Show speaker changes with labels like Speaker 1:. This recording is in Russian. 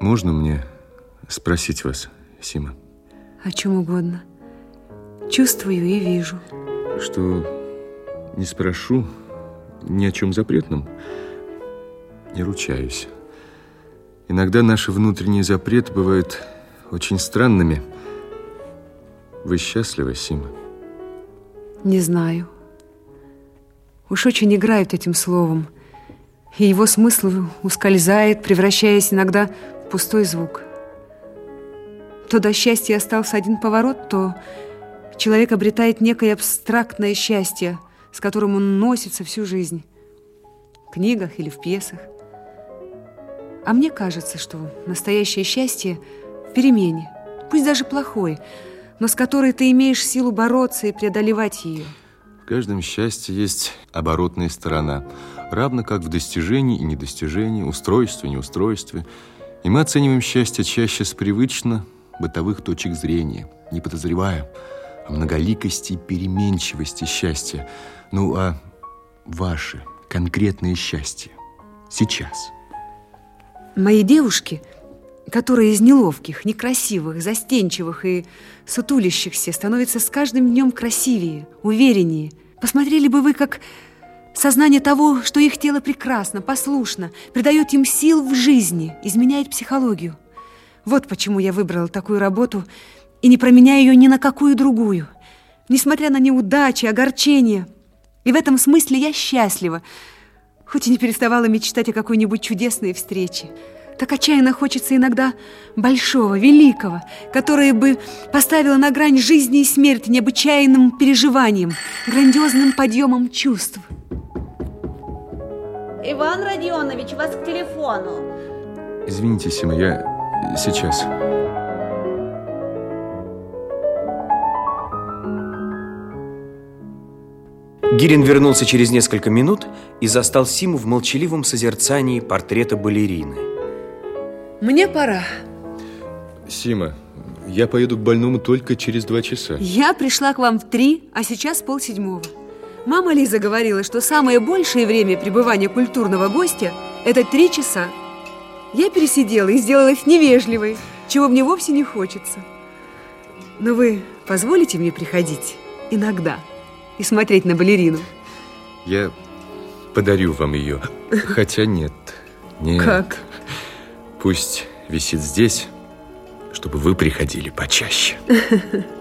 Speaker 1: Можно мне спросить вас, Сима?
Speaker 2: О чем угодно. Чувствую и вижу.
Speaker 1: Что не спрошу ни о чем запретном, не ручаюсь. Иногда наши внутренние запреты бывают очень странными. Вы счастливы, Сима?
Speaker 2: Не знаю. Уж очень играют этим словом. И его смысл ускользает, превращаясь иногда пустой звук. То до счастья остался один поворот, то человек обретает некое абстрактное счастье, с которым он носится всю жизнь. В книгах или в пьесах. А мне кажется, что настоящее счастье в перемене, пусть даже плохой, но с которой ты имеешь силу бороться и преодолевать ее.
Speaker 1: В каждом счастье есть оборотная сторона, равно как в достижении и недостижении, устройстве и неустройстве. И мы оцениваем счастье чаще с привычно бытовых точек зрения, не подозревая о многоликости и переменчивости счастья. Ну, а ваше конкретное счастье сейчас –
Speaker 2: Мои девушки, которые из неловких, некрасивых, застенчивых и сутулящихся становятся с каждым днем красивее, увереннее. Посмотрели бы вы, как сознание того, что их тело прекрасно, послушно, придает им сил в жизни, изменяет психологию. Вот почему я выбрала такую работу и не променяю ее ни на какую другую. Несмотря на неудачи, огорчения. И в этом смысле я счастлива, хоть и не переставала мечтать о какой-нибудь чудесной встрече. Так отчаянно хочется иногда большого, великого, которое бы поставило на грань жизни и смерти необычайным переживанием, грандиозным подъемом чувств.
Speaker 3: Иван Родионович, вас к телефону.
Speaker 1: Извините, Сима, я сейчас.
Speaker 4: Гирин вернулся через несколько минут и застал Симу в молчаливом созерцании портрета балерины.
Speaker 2: Мне пора.
Speaker 1: Сима, я поеду к больному только через два часа.
Speaker 2: Я пришла к вам в три, а сейчас полседьмого. Мама Лиза говорила, что самое большее время пребывания культурного гостя – это три часа. Я пересидела и сделалась невежливой, чего мне вовсе не хочется. Но вы позволите мне приходить иногда? и смотреть на балерину.
Speaker 1: Я подарю вам ее. Хотя нет. Нет.
Speaker 2: Как?
Speaker 1: Пусть висит здесь, чтобы вы приходили почаще.